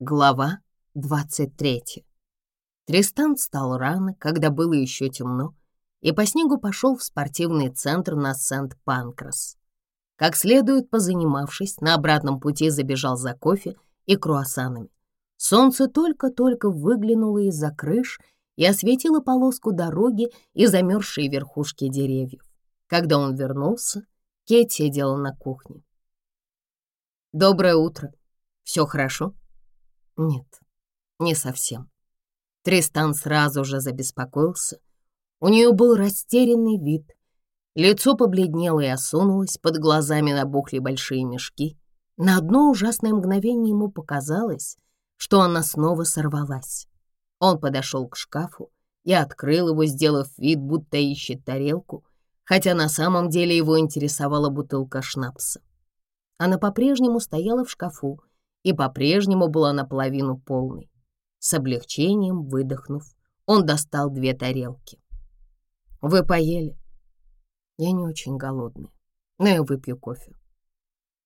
Глава 23. Тристан встал рано, когда было еще темно, и по снегу пошел в спортивный центр на Сент-Панкрас. Как следует позанимавшись, на обратном пути забежал за кофе и круассанами. Солнце только-только выглянуло из-за крыш и осветило полоску дороги и замерзшие верхушки деревьев. Когда он вернулся, Кейт сидела на кухне. «Доброе утро. Все хорошо?» Нет, не совсем. Тристан сразу же забеспокоился. У нее был растерянный вид. Лицо побледнело и осунулось, под глазами набухли большие мешки. На одно ужасное мгновение ему показалось, что она снова сорвалась. Он подошел к шкафу и открыл его, сделав вид, будто ищет тарелку, хотя на самом деле его интересовала бутылка шнапса. Она по-прежнему стояла в шкафу, и по-прежнему была наполовину полной. С облегчением выдохнув, он достал две тарелки. «Вы поели?» «Я не очень голодный. но я выпью кофе».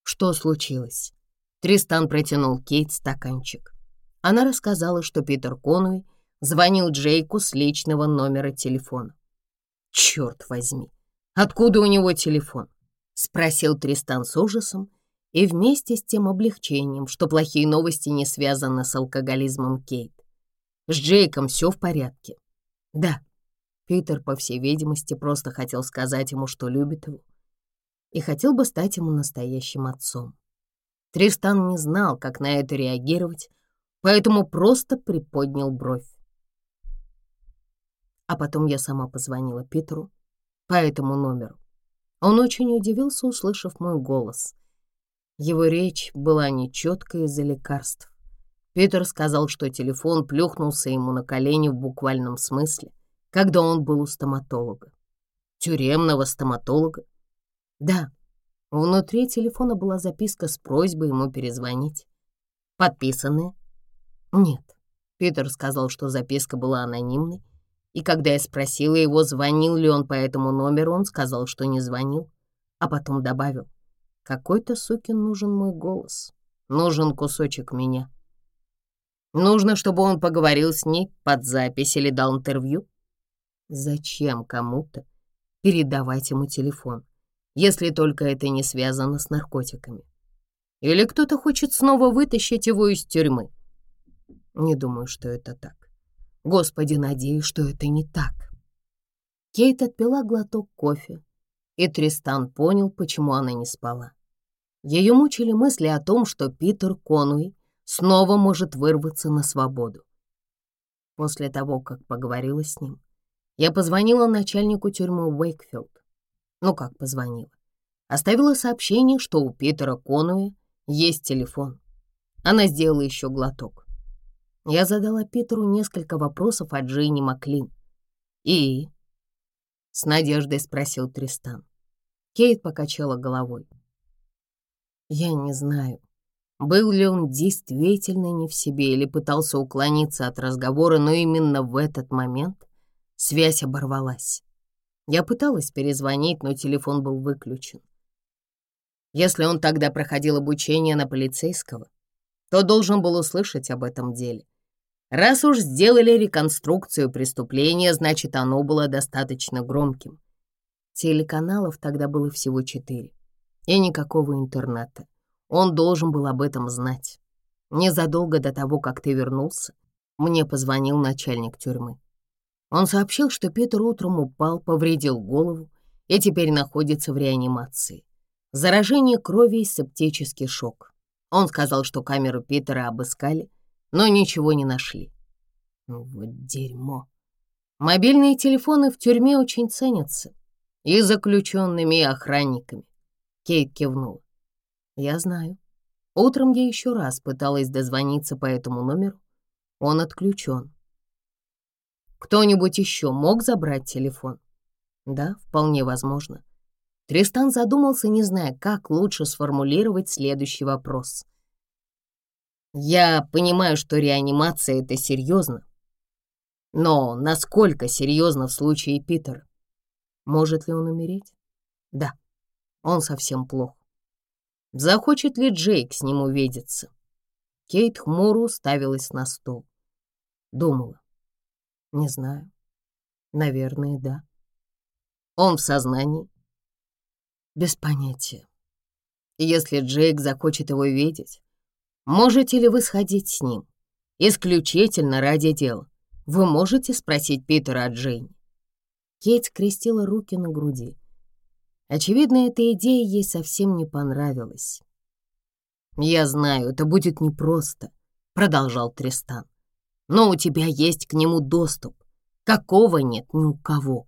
«Что случилось?» Тристан протянул Кейт стаканчик. Она рассказала, что Питер Конуэй звонил Джейку с личного номера телефона. «Черт возьми! Откуда у него телефон?» — спросил Тристан с ужасом, и вместе с тем облегчением, что плохие новости не связаны с алкоголизмом Кейт. С Джейком все в порядке. Да, Питер, по всей видимости, просто хотел сказать ему, что любит его, и хотел бы стать ему настоящим отцом. Тристан не знал, как на это реагировать, поэтому просто приподнял бровь. А потом я сама позвонила Питеру по этому номеру. Он очень удивился, услышав мой голос — его речь была нечеткой из-за лекарств. Питер сказал, что телефон плюхнулся ему на колени в буквальном смысле, когда он был у стоматолога. Тюремного стоматолога? Да. Внутри телефона была записка с просьбой ему перезвонить. Подписанная? Нет. Питер сказал, что записка была анонимной, и когда я спросила его, звонил ли он по этому номеру, он сказал, что не звонил, а потом добавил. Какой-то сукин нужен мой голос. Нужен кусочек меня. Нужно, чтобы он поговорил с ней под запись или дал интервью. Зачем кому-то передавать ему телефон, если только это не связано с наркотиками? Или кто-то хочет снова вытащить его из тюрьмы? Не думаю, что это так. Господи, надеюсь, что это не так. Кейт отпила глоток кофе, и Тристан понял, почему она не спала. Ее мучили мысли о том, что Питер Конуи снова может вырваться на свободу. После того, как поговорила с ним, я позвонила начальнику тюрьмы Уэйкфилд. Ну как позвонила? Оставила сообщение, что у Питера Конуи есть телефон. Она сделала еще глоток. Я задала Питеру несколько вопросов о Джейне Маклин. «И?» — с надеждой спросил Тристан. Кейт покачала головой. Я не знаю, был ли он действительно не в себе или пытался уклониться от разговора, но именно в этот момент связь оборвалась. Я пыталась перезвонить, но телефон был выключен. Если он тогда проходил обучение на полицейского, то должен был услышать об этом деле. Раз уж сделали реконструкцию преступления, значит, оно было достаточно громким. Телеканалов тогда было всего четыре и никакого интернета. Он должен был об этом знать. Незадолго до того, как ты вернулся, мне позвонил начальник тюрьмы. Он сообщил, что Питер утром упал, повредил голову и теперь находится в реанимации. Заражение крови и септический шок. Он сказал, что камеру Питера обыскали, но ничего не нашли. Вот дерьмо. Мобильные телефоны в тюрьме очень ценятся. И заключенными, и охранниками. Кейт кивнула. «Я знаю. Утром я еще раз пыталась дозвониться по этому номеру. Он отключен. Кто-нибудь еще мог забрать телефон? Да, вполне возможно. Тристан задумался, не зная, как лучше сформулировать следующий вопрос. Я понимаю, что реанимация — это серьезно. Но насколько серьезно в случае Питера? Может ли он умереть? Да. Он совсем плох. Захочет ли Джейк с ним увидеться? Кейт хмуро уставилась на стол. Думала. Не знаю. Наверное, да. Он в сознании? Без понятия. Если Джейк захочет его видеть, можете ли вы сходить с ним? Исключительно ради дела. Вы можете спросить Питера о Джейне? Кейт скрестила руки на груди. Очевидно, эта идея ей совсем не понравилась. «Я знаю, это будет непросто», — продолжал Тристан. «Но у тебя есть к нему доступ, какого нет ни у кого.